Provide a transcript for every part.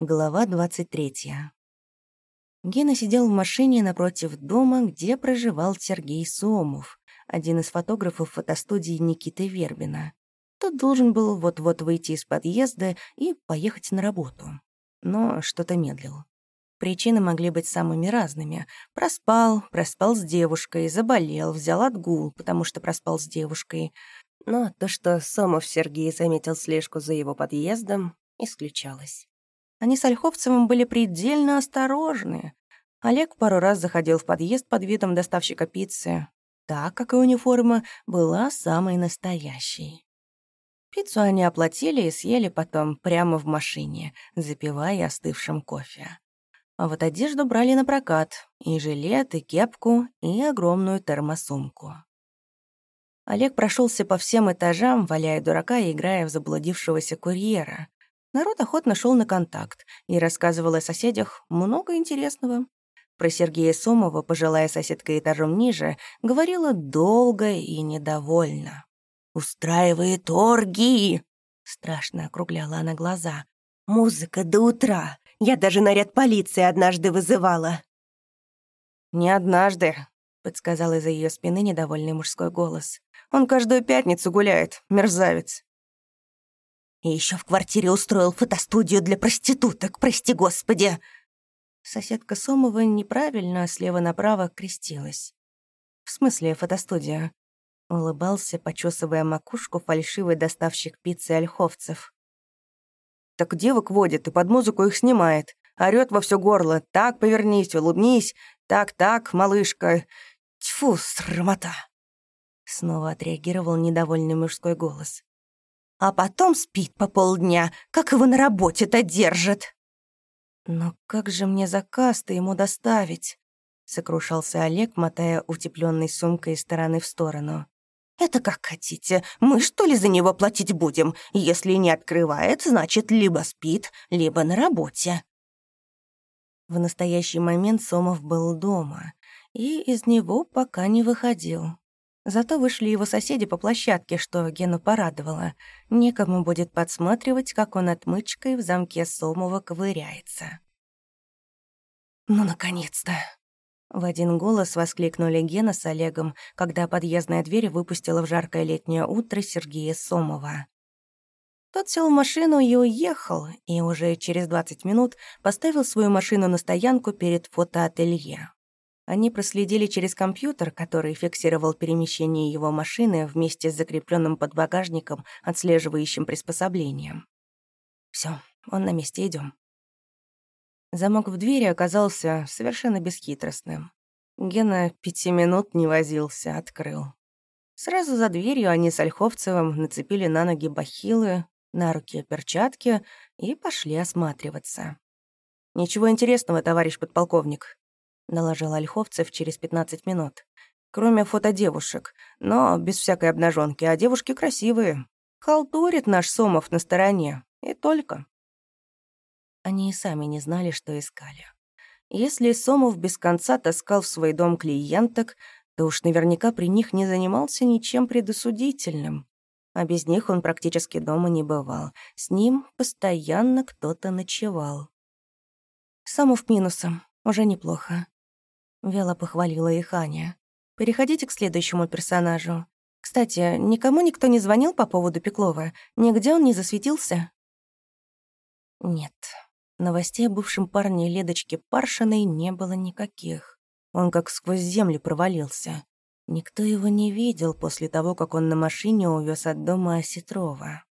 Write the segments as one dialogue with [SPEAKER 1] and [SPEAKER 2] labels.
[SPEAKER 1] Глава 23. Гена сидел в машине напротив дома, где проживал Сергей Сомов, один из фотографов фотостудии Никиты Вербина. Тот должен был вот-вот выйти из подъезда и поехать на работу. Но что-то медлил. Причины могли быть самыми разными. Проспал, проспал с девушкой, заболел, взял отгул, потому что проспал с девушкой. Но то, что Сомов Сергей заметил слежку за его подъездом, исключалось. Они с Ольховцевым были предельно осторожны. Олег пару раз заходил в подъезд под видом доставщика пиццы, так как и униформа была самой настоящей. Пиццу они оплатили и съели потом прямо в машине, запивая остывшим кофе. А вот одежду брали на прокат, и жилет, и кепку, и огромную термосумку. Олег прошелся по всем этажам, валяя дурака и играя в заблудившегося курьера, Народ охотно шел на контакт и рассказывал о соседях много интересного. Про Сергея Сомова, пожилая соседка этажом ниже, говорила долго и недовольно. «Устраивает оргии!» Страшно округляла она глаза. «Музыка до утра! Я даже наряд полиции однажды вызывала!» «Не однажды», — подсказал из-за ее спины недовольный мужской голос. «Он каждую пятницу гуляет, мерзавец». И еще в квартире устроил фотостудию для проституток, прости господи!» Соседка Сомова неправильно, слева направо крестилась. «В смысле фотостудия?» Улыбался, почесывая макушку, фальшивый доставщик пиццы ольховцев. «Так девок водит и под музыку их снимает. Орёт во все горло. Так, повернись, улыбнись. Так, так, малышка. Тьфу, срамота!» Снова отреагировал недовольный мужской голос а потом спит по полдня. Как его на работе-то держит?» «Но как же мне заказ-то ему доставить?» — сокрушался Олег, мотая утепленной сумкой из стороны в сторону. «Это как хотите. Мы что ли за него платить будем? Если не открывает, значит, либо спит, либо на работе». В настоящий момент Сомов был дома и из него пока не выходил. Зато вышли его соседи по площадке, что Гену порадовало. Некому будет подсматривать, как он отмычкой в замке Сомова ковыряется. «Ну, наконец-то!» В один голос воскликнули Гена с Олегом, когда подъездная дверь выпустила в жаркое летнее утро Сергея Сомова. Тот сел в машину и уехал, и уже через 20 минут поставил свою машину на стоянку перед фотоателье. Они проследили через компьютер, который фиксировал перемещение его машины вместе с закрепленным под багажником отслеживающим приспособлением. Все, он на месте, идем. Замок в двери оказался совершенно бесхитростным. Гена пяти минут не возился, открыл. Сразу за дверью они с Ольховцевым нацепили на ноги бахилы, на руки перчатки и пошли осматриваться. «Ничего интересного, товарищ подполковник», наложил Ольховцев через 15 минут. Кроме фото девушек, но без всякой обнаженки, а девушки красивые. Халтурит наш Сомов на стороне. И только. Они и сами не знали, что искали. Если Сомов без конца таскал в свой дом клиенток, то уж наверняка при них не занимался ничем предосудительным. А без них он практически дома не бывал. С ним постоянно кто-то ночевал. Сомов минусом. Уже неплохо. Вяло похвалила их Аня. «Переходите к следующему персонажу. Кстати, никому никто не звонил по поводу Пеклова? Нигде он не засветился?» Нет, новостей о бывшем парне Ледочке Паршиной не было никаких. Он как сквозь землю провалился. Никто его не видел после того, как он на машине увез от дома Осетрова.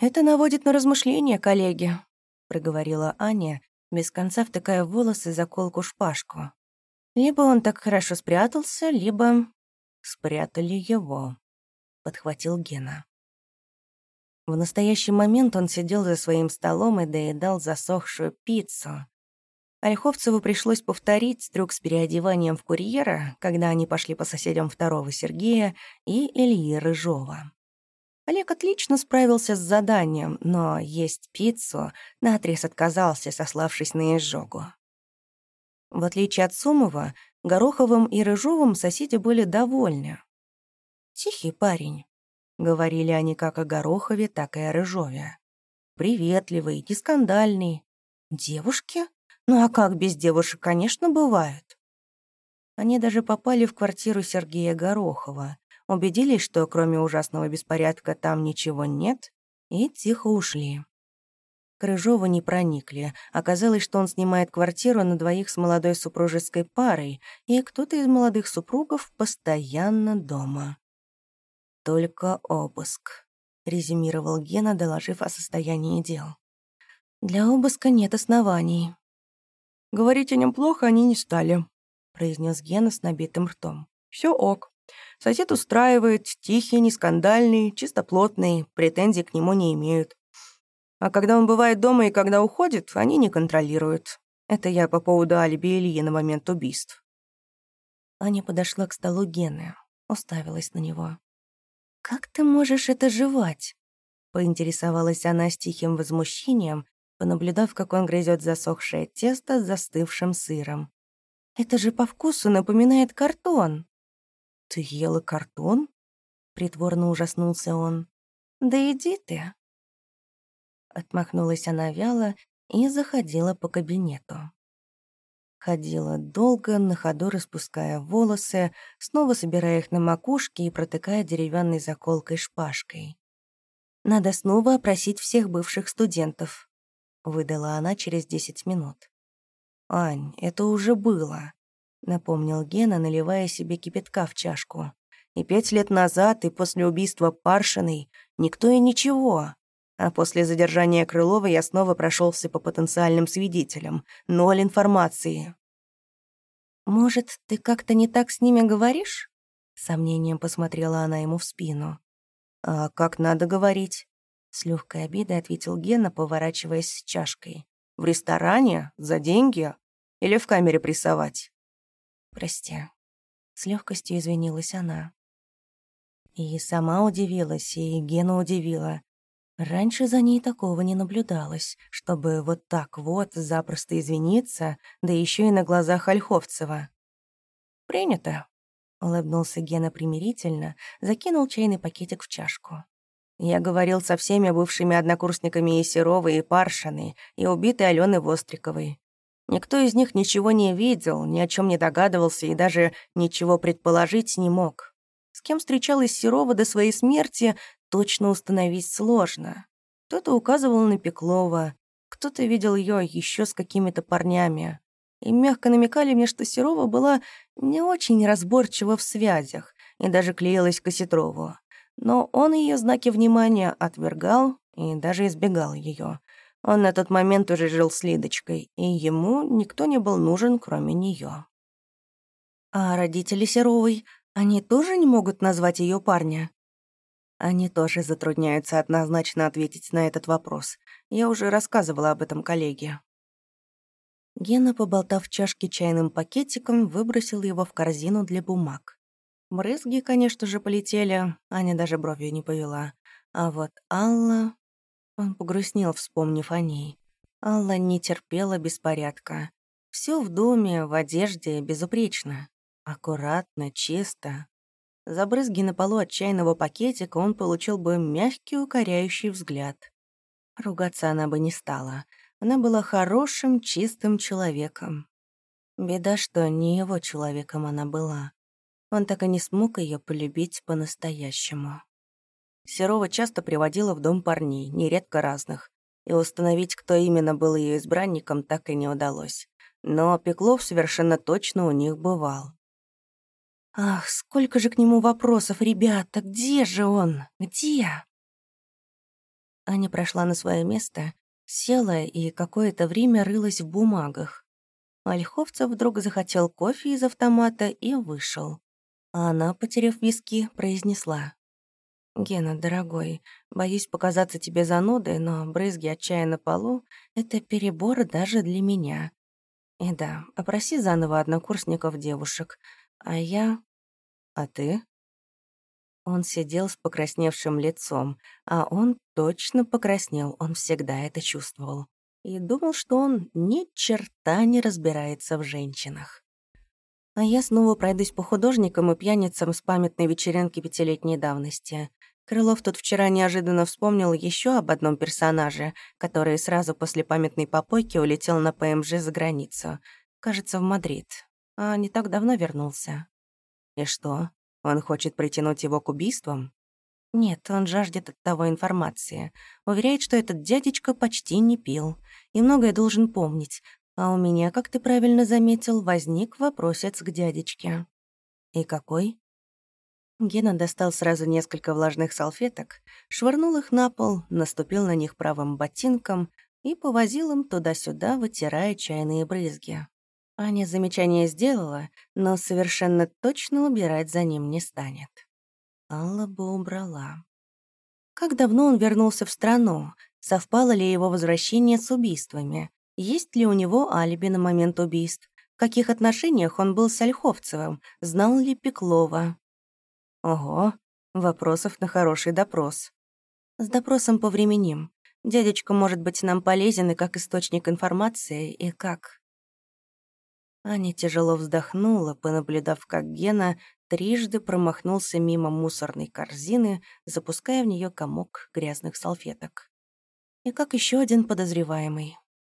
[SPEAKER 1] «Это наводит на размышления, коллеги», — проговорила Аня, без конца втыкая в волосы заколку-шпажку. Либо он так хорошо спрятался, либо спрятали его, подхватил Гена. В настоящий момент он сидел за своим столом и доедал засохшую пиццу. Ольховцеву пришлось повторить трюк с переодеванием в курьера, когда они пошли по соседям второго Сергея и Ильи Рыжова. Олег отлично справился с заданием, но есть пиццу наотрез отказался, сославшись на изжогу. В отличие от Сумова, Гороховым и Рыжовым соседи были довольны. «Тихий парень», — говорили они как о Горохове, так и о Рыжове. приветливый, нескандальный. Девушки? Ну а как без девушек, конечно, бывают. Они даже попали в квартиру Сергея Горохова, убедились, что кроме ужасного беспорядка там ничего нет, и тихо ушли. Крыжова не проникли. Оказалось, что он снимает квартиру на двоих с молодой супружеской парой, и кто-то из молодых супругов постоянно дома. «Только обыск», — резюмировал Гена, доложив о состоянии дел. «Для обыска нет оснований».
[SPEAKER 2] «Говорить о нем плохо они не стали», —
[SPEAKER 1] произнес Гена с набитым ртом.
[SPEAKER 2] Все ок. Сосед устраивает, тихий, не скандальный, чистоплотный, претензий к нему не имеют. А когда он бывает дома и когда уходит, они не контролируют. Это я по поводу алиби Ильи на момент убийств.
[SPEAKER 1] Аня подошла к столу Гены, уставилась на него. «Как ты можешь это жевать?» Поинтересовалась она с тихим возмущением, понаблюдав, как он грызет засохшее тесто с застывшим сыром. «Это же по вкусу напоминает картон».
[SPEAKER 2] «Ты ела картон?»
[SPEAKER 1] Притворно ужаснулся он. «Да иди ты», Отмахнулась она вяло и заходила по кабинету. Ходила долго, на ходу распуская волосы, снова собирая их на макушке и протыкая деревянной заколкой шпажкой. «Надо снова опросить всех бывших студентов», — выдала она через десять минут.
[SPEAKER 2] «Ань, это уже было», — напомнил Гена, наливая себе кипятка в чашку. «И пять лет назад, и после убийства Паршиной никто и ничего. А после задержания Крылова я снова прошелся по потенциальным свидетелям. Ноль информации.
[SPEAKER 1] «Может, ты как-то не так с ними говоришь?» сомнением посмотрела она ему в спину.
[SPEAKER 2] «А как надо говорить?»
[SPEAKER 1] С легкой обидой ответил Гена, поворачиваясь с чашкой.
[SPEAKER 2] «В ресторане? За деньги? Или в камере прессовать?»
[SPEAKER 1] «Прости». С легкостью извинилась она. И сама удивилась, и Гена удивила. Раньше за ней такого не наблюдалось, чтобы вот так вот запросто извиниться, да еще и на глазах Ольховцева.
[SPEAKER 2] «Принято», — улыбнулся Гена примирительно, закинул чайный пакетик в чашку. «Я говорил со всеми бывшими однокурсниками и Серовой, и Паршиной, и убитой Алены Востриковой. Никто из них ничего не видел, ни о чем не догадывался и даже ничего предположить не мог. С кем встречалась Серова до своей смерти, точно установить сложно. Кто-то указывал на Пеклова, кто-то видел ее еще с какими-то парнями. И мягко намекали мне, что Серова была не очень разборчива в связях и даже клеилась к Осетрову. Но он ее знаки внимания отвергал и даже избегал ее. Он на тот момент уже жил с Лидочкой, и ему никто не был нужен, кроме нее.
[SPEAKER 1] А родители Серовой, они тоже не могут назвать ее парня?
[SPEAKER 2] Они тоже затрудняются однозначно ответить на этот вопрос. Я уже рассказывала об этом коллеге.
[SPEAKER 1] Гена, поболтав в чашке чайным пакетиком, выбросил его в корзину для бумаг. Брызги, конечно же, полетели, Аня даже бровью не повела. А вот Алла... Он погрустнел, вспомнив о ней. Алла не терпела беспорядка. Все в доме, в одежде безупречно. Аккуратно, чисто, за брызги на полу от чайного пакетика он получил бы мягкий укоряющий взгляд. Ругаться она бы не стала. Она была хорошим, чистым человеком. Беда, что не его человеком она была. Он так и не смог ее полюбить по-настоящему. Серова часто приводила в дом парней, нередко разных, и установить, кто именно был ее избранником, так и не удалось. Но Пеклов совершенно точно у них бывал. Ах, сколько же к нему вопросов, ребята, где же он? Где? Аня прошла на свое место, села и какое-то время рылась в бумагах. Ольховцев вдруг захотел кофе из автомата и вышел. А она, потеряв виски, произнесла. «Гена, дорогой, боюсь показаться тебе занудой, но брызги от чая на полу — это перебор даже для меня. И да, опроси заново однокурсников девушек, а я
[SPEAKER 2] «А ты?»
[SPEAKER 1] Он сидел с покрасневшим лицом, а он точно покраснел, он всегда это чувствовал. И думал, что он ни черта не разбирается в женщинах. А я снова пройдусь по художникам и пьяницам с памятной вечеринки пятилетней давности. Крылов тут вчера неожиданно вспомнил еще об одном персонаже, который сразу после памятной попойки улетел на ПМЖ за границу. Кажется, в Мадрид. А не так давно вернулся. И что, он хочет притянуть его к убийствам? Нет, он жаждет от того информации. Уверяет, что этот дядечка почти не пил. И многое должен помнить. А у меня, как ты правильно заметил, возник вопросец к дядечке. И какой? Гена достал сразу несколько влажных салфеток, швырнул их на пол, наступил на них правым ботинком и повозил им туда-сюда, вытирая чайные брызги. Аня замечание сделала, но совершенно точно убирать за ним не станет. Алла бы убрала. Как давно он вернулся в страну? Совпало ли его возвращение с убийствами? Есть ли у него алиби на момент убийств? В каких отношениях он был с Ольховцевым? Знал ли Пеклова? Ого, вопросов на хороший допрос. С допросом повременим. Дядечка может быть нам полезен и как источник информации, и как... Аня тяжело вздохнула, понаблюдав, как Гена трижды промахнулся мимо мусорной корзины, запуская в нее комок грязных салфеток. И как еще один подозреваемый.